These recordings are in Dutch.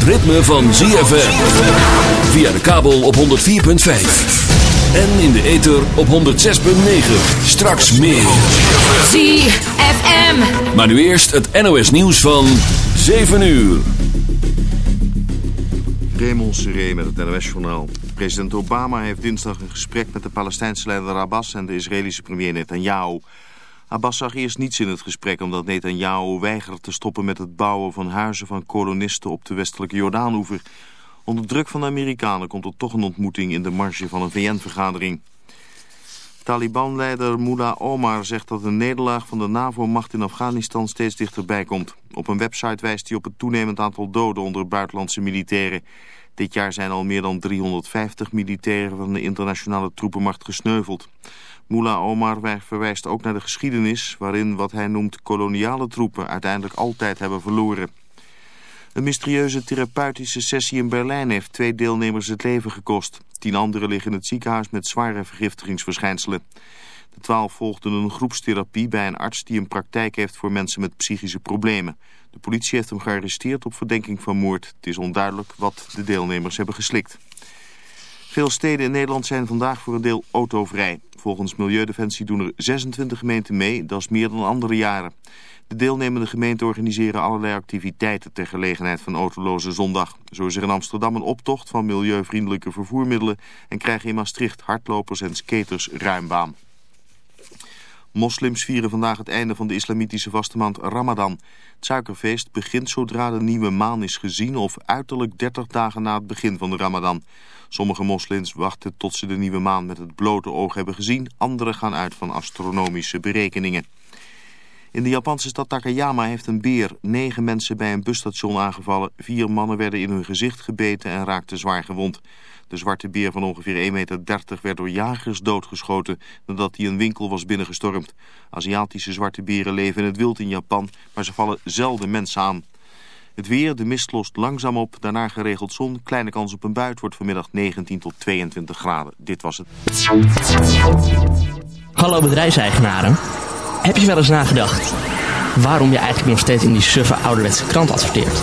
van ZFM. Via de kabel op 104.5. En in de ether op 106.9. Straks meer. ZFM. Maar nu eerst het NOS nieuws van 7 uur. Raymond Seré met het NOS-journaal. President Obama heeft dinsdag een gesprek met de Palestijnse leider Abbas en de Israëlische premier Netanyahu. Abbas zag eerst niets in het gesprek omdat Netanyahu weigerde te stoppen met het bouwen van huizen van kolonisten op de westelijke Jordaanoever. Onder druk van de Amerikanen komt er toch een ontmoeting in de marge van een VN-vergadering. Taliban-leider Mullah Omar zegt dat de nederlaag van de NAVO-macht in Afghanistan steeds dichterbij komt. Op een website wijst hij op het toenemend aantal doden onder buitenlandse militairen. Dit jaar zijn al meer dan 350 militairen van de internationale troepenmacht gesneuveld. Mullah Omar verwijst ook naar de geschiedenis waarin wat hij noemt koloniale troepen uiteindelijk altijd hebben verloren. Een mysterieuze therapeutische sessie in Berlijn heeft twee deelnemers het leven gekost. Tien anderen liggen in het ziekenhuis met zware vergiftigingsverschijnselen. De twaalf volgden een groepstherapie bij een arts die een praktijk heeft voor mensen met psychische problemen. De politie heeft hem gearresteerd op verdenking van moord. Het is onduidelijk wat de deelnemers hebben geslikt. Veel steden in Nederland zijn vandaag voor een deel autovrij. Volgens Milieudefensie doen er 26 gemeenten mee, dat is meer dan andere jaren. De deelnemende gemeenten organiseren allerlei activiteiten ter gelegenheid van Autoloze Zondag. Zo is er in Amsterdam een optocht van milieuvriendelijke vervoermiddelen en krijgen in Maastricht hardlopers en skaters ruimbaan. Moslims vieren vandaag het einde van de islamitische vaste maand Ramadan. Het suikerfeest begint zodra de nieuwe maan is gezien of uiterlijk 30 dagen na het begin van de Ramadan. Sommige moslims wachten tot ze de nieuwe maan met het blote oog hebben gezien. Anderen gaan uit van astronomische berekeningen. In de Japanse stad Takayama heeft een beer negen mensen bij een busstation aangevallen. Vier mannen werden in hun gezicht gebeten en raakten zwaar gewond. De zwarte beer van ongeveer 1,30 meter werd door jagers doodgeschoten nadat hij een winkel was binnengestormd. Aziatische zwarte beren leven in het wild in Japan, maar ze vallen zelden mensen aan. Het weer, de mist lost langzaam op, daarna geregeld zon, kleine kans op een buit, wordt vanmiddag 19 tot 22 graden. Dit was het. Hallo bedrijfseigenaren. Heb je wel eens nagedacht waarom je eigenlijk nog steeds in die suffe ouderwetse krant adverteert?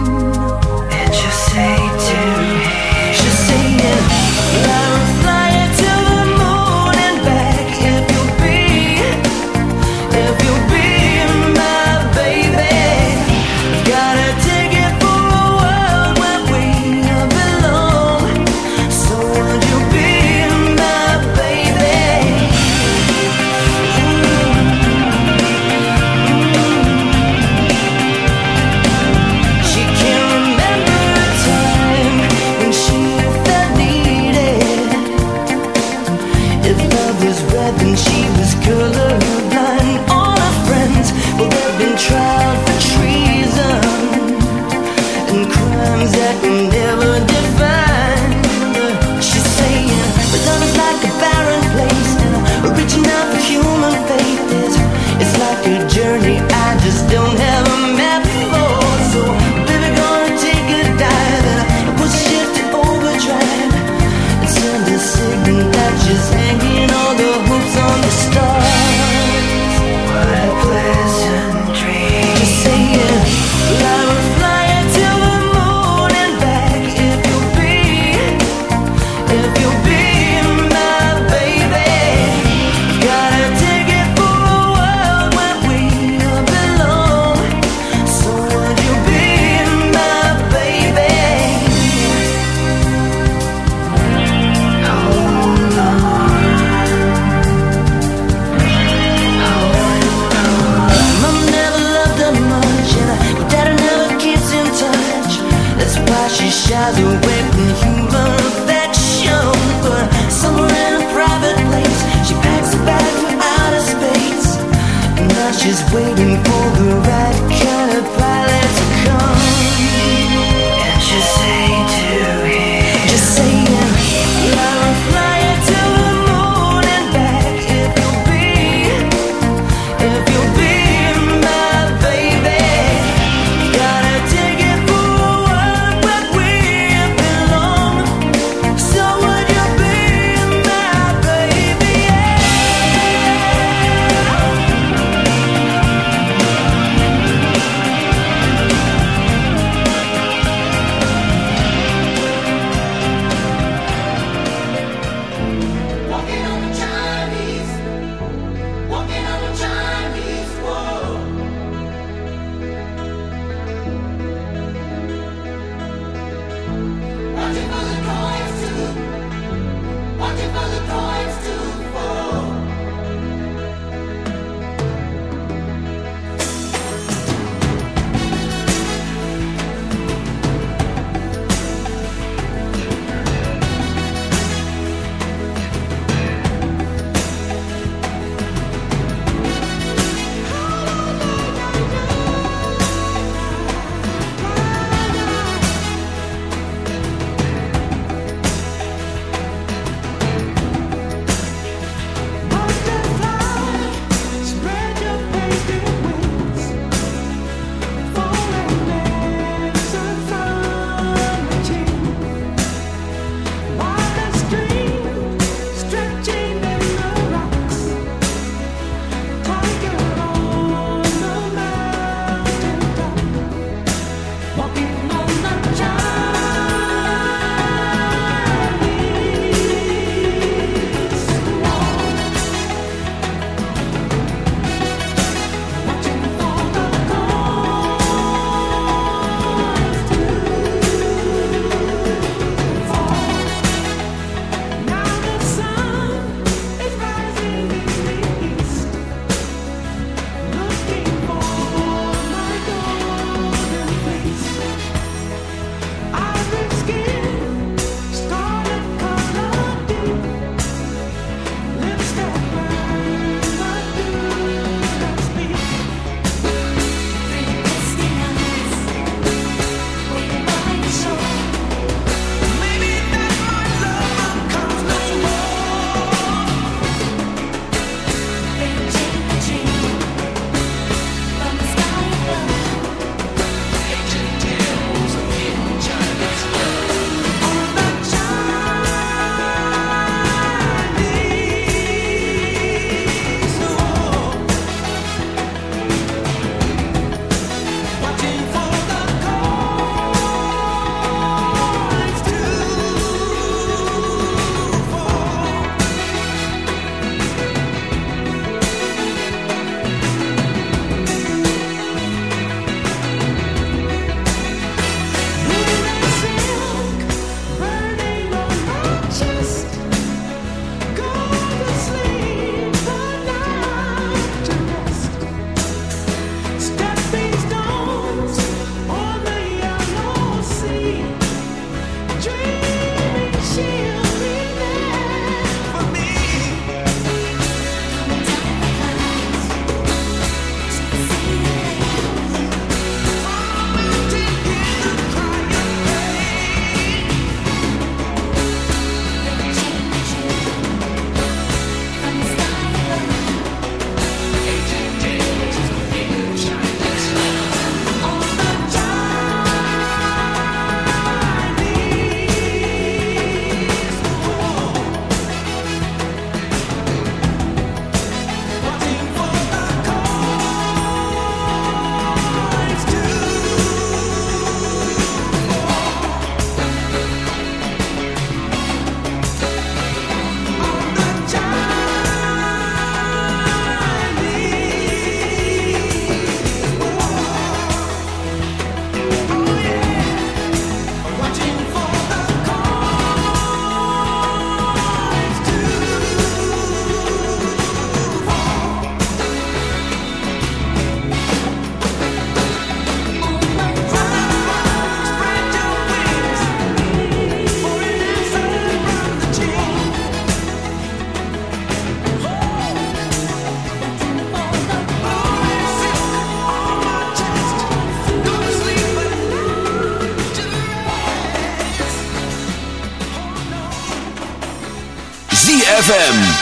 Yeah,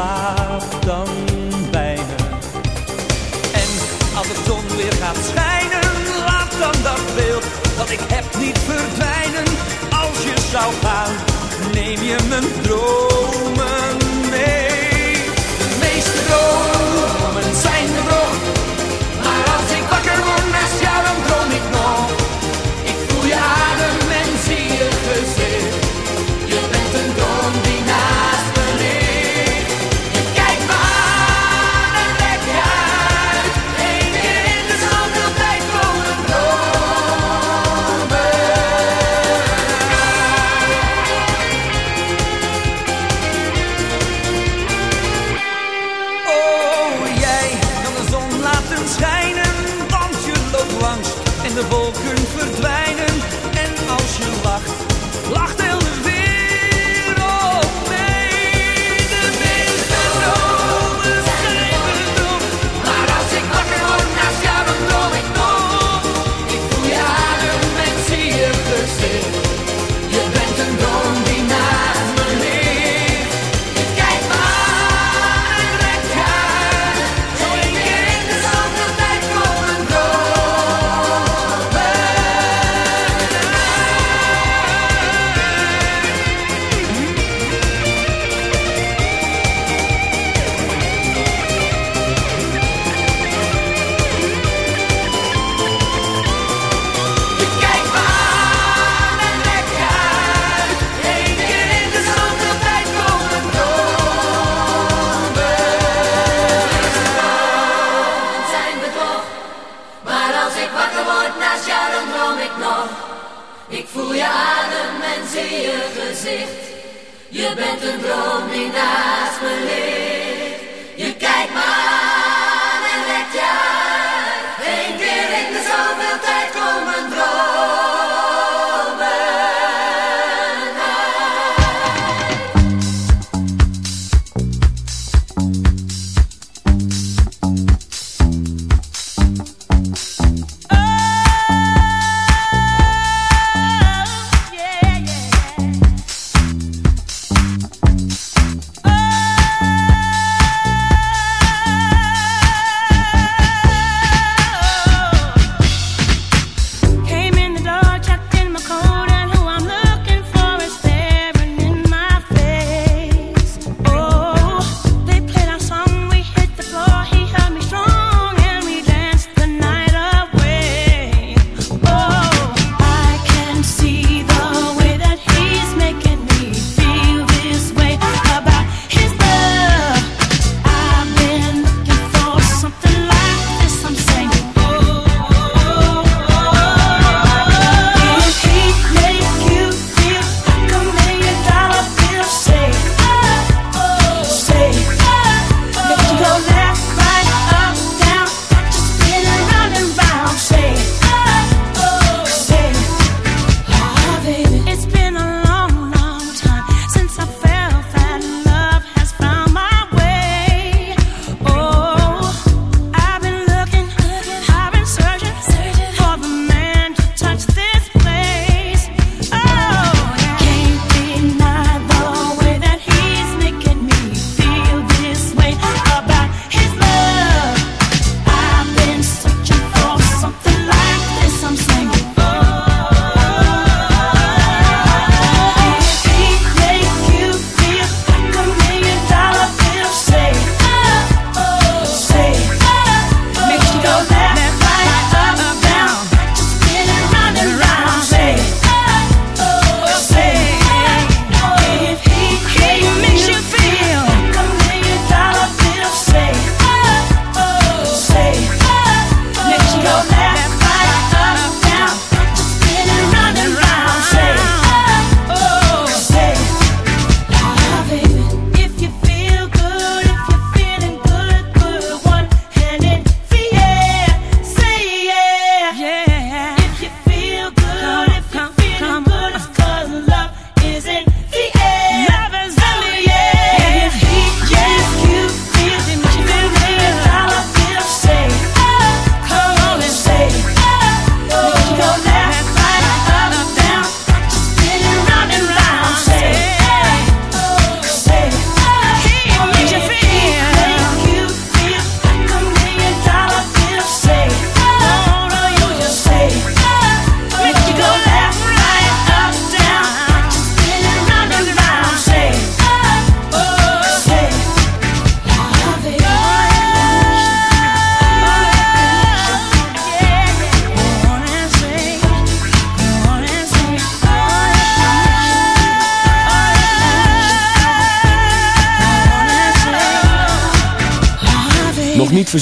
Laat dan bijna. En als de zon weer gaat schijnen, laat dan dat beeld dat ik heb niet verdwijnen. Als je zou gaan, neem je mijn droom Ik voel je adem en zie je gezicht. Je bent een droom die naast me ligt.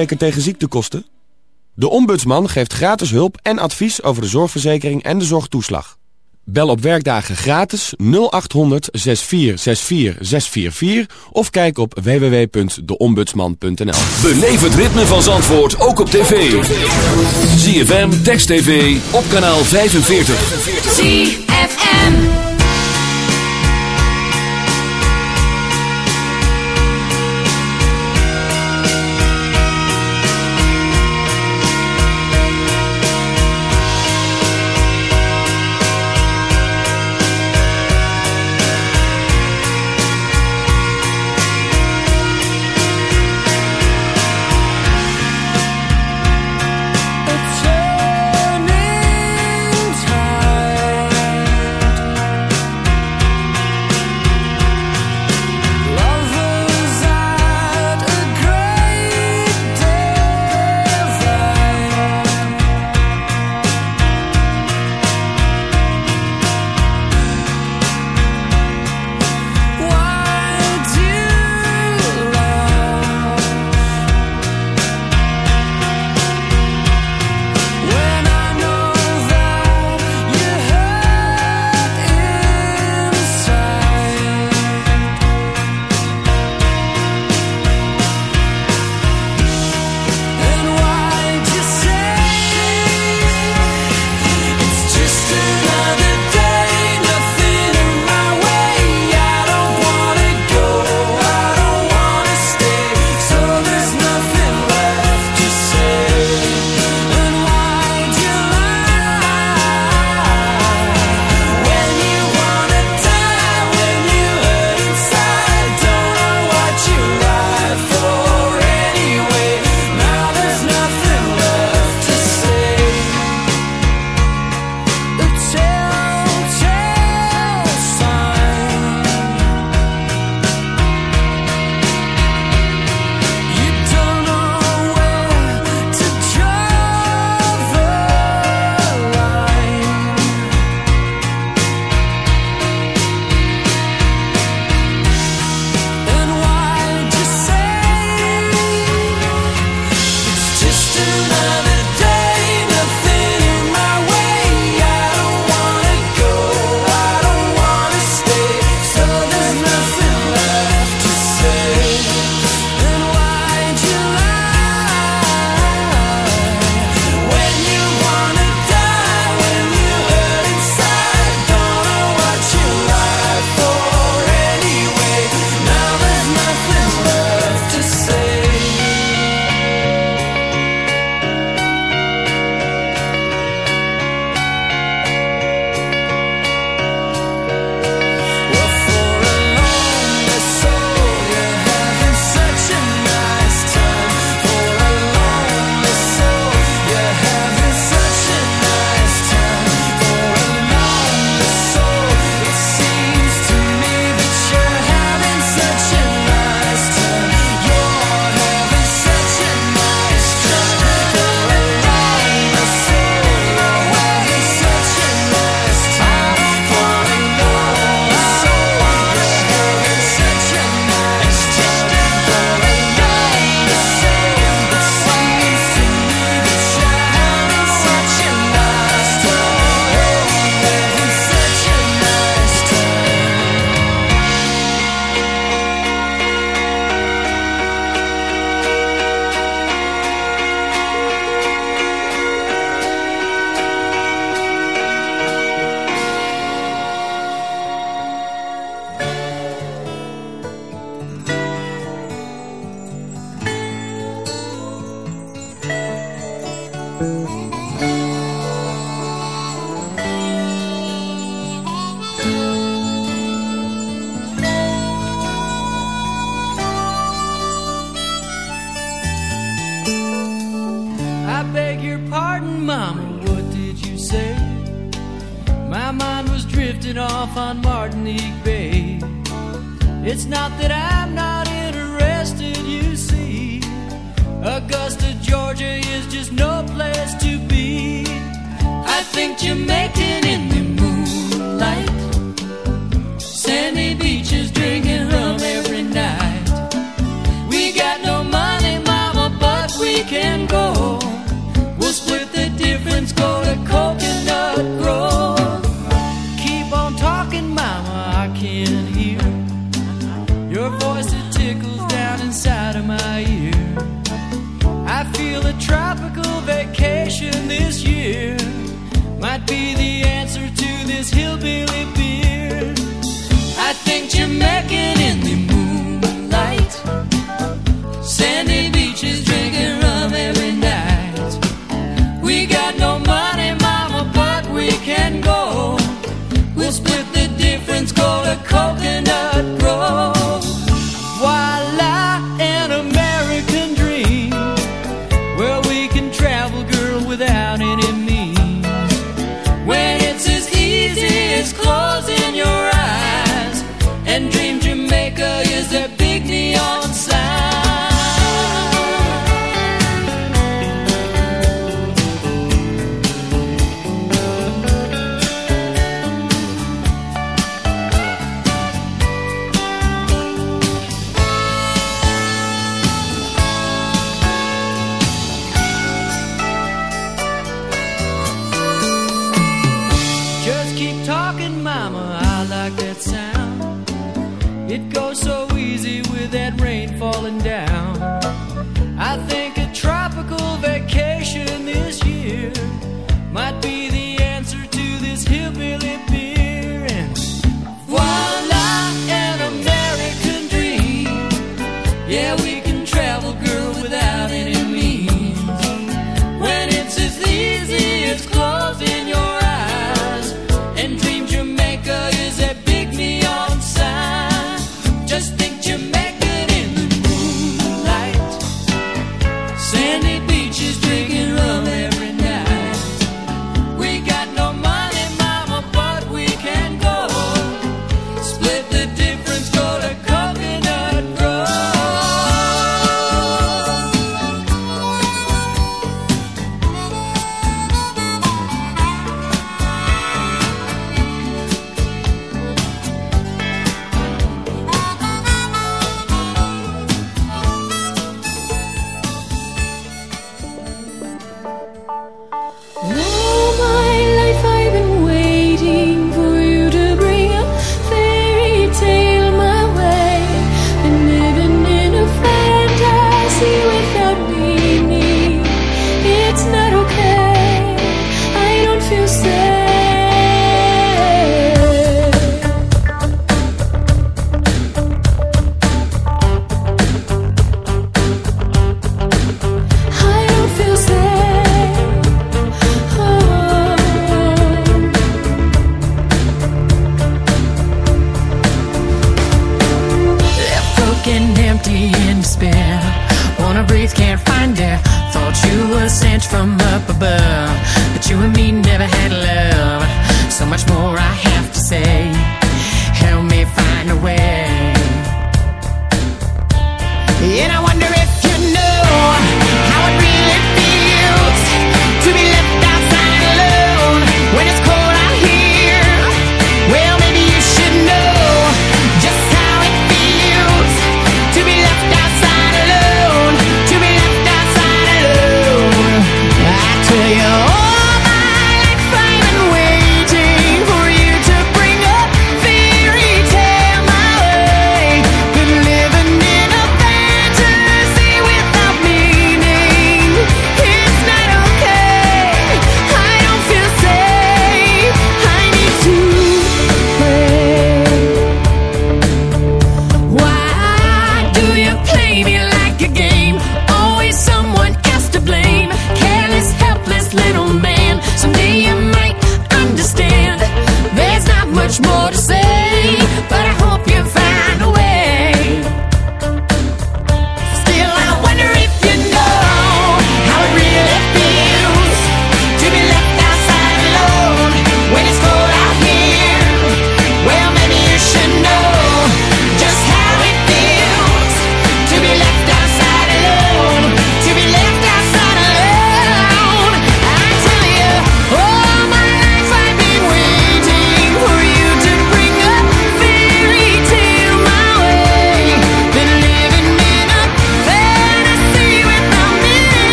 Verzekerd tegen ziektekosten? De Ombudsman geeft gratis hulp en advies over de zorgverzekering en de zorgtoeslag. Bel op werkdagen gratis 0800 6464 644 of kijk op www.deombudsman.nl. Beleef het ritme van Zandvoort ook op tv. ZFM, Text TV, op kanaal 45. ZFM.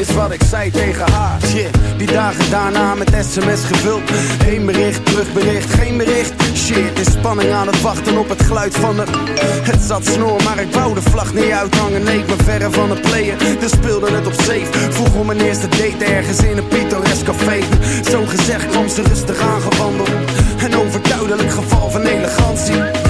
Is wat ik zei tegen haar. Shit, die dagen daarna met sms gevuld. Heen bericht, terugbericht, geen bericht. Shit, in spanning aan het wachten op het geluid van de... Het zat snor, maar ik wou de vlag niet uithangen. Ik ben verre van het playen, dus speelde het op safe. Vroeg om mijn eerste date ergens in een pittoresk café. Zo gezegd kwam ze rustig aangewandeld. Een overduidelijk geval van elegantie.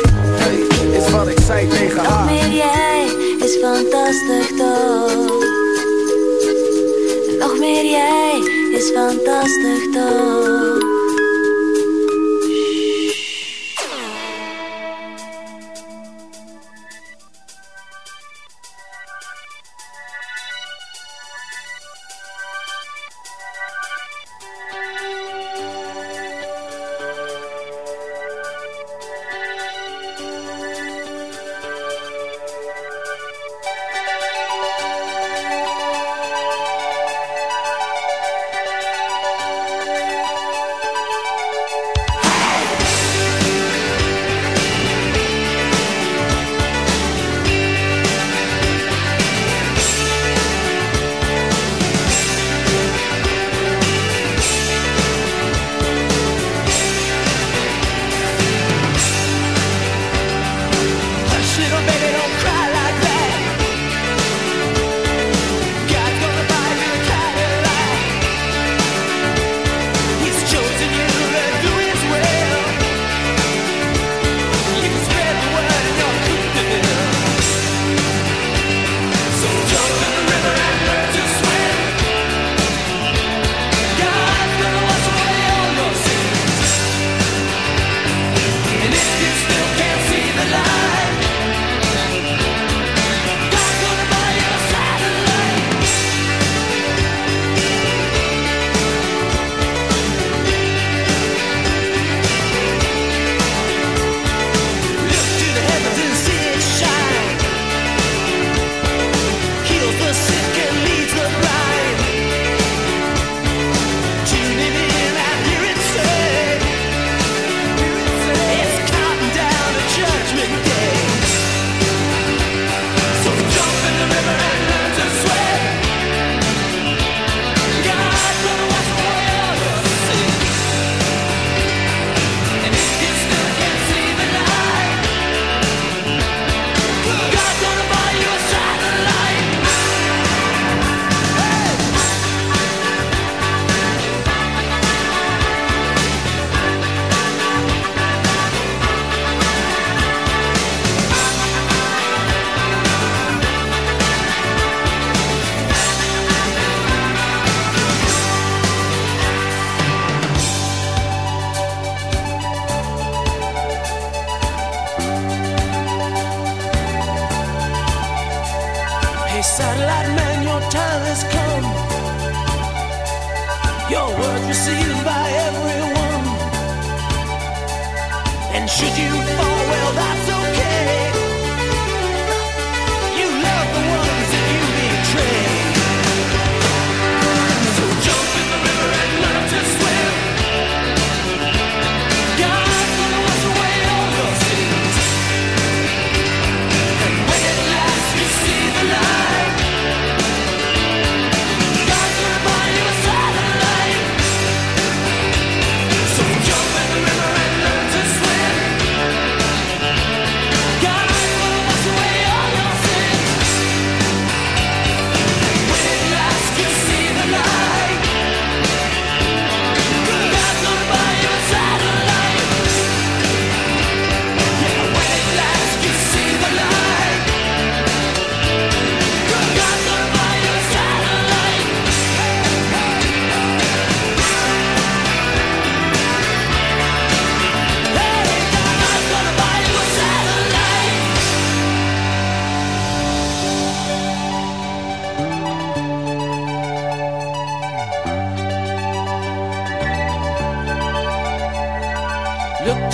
Wat ik zei tegen Nog haar. meer jij is fantastisch toch? Nog meer jij is fantastisch toch?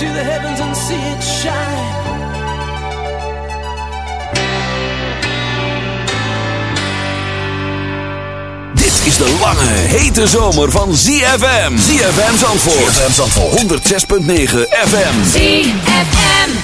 the heavens and see shine. Dit is de lange, hete zomer van ZFM. ZFM Zandvoort. ZFM Zandvoort. 106.9 FM. ZFM.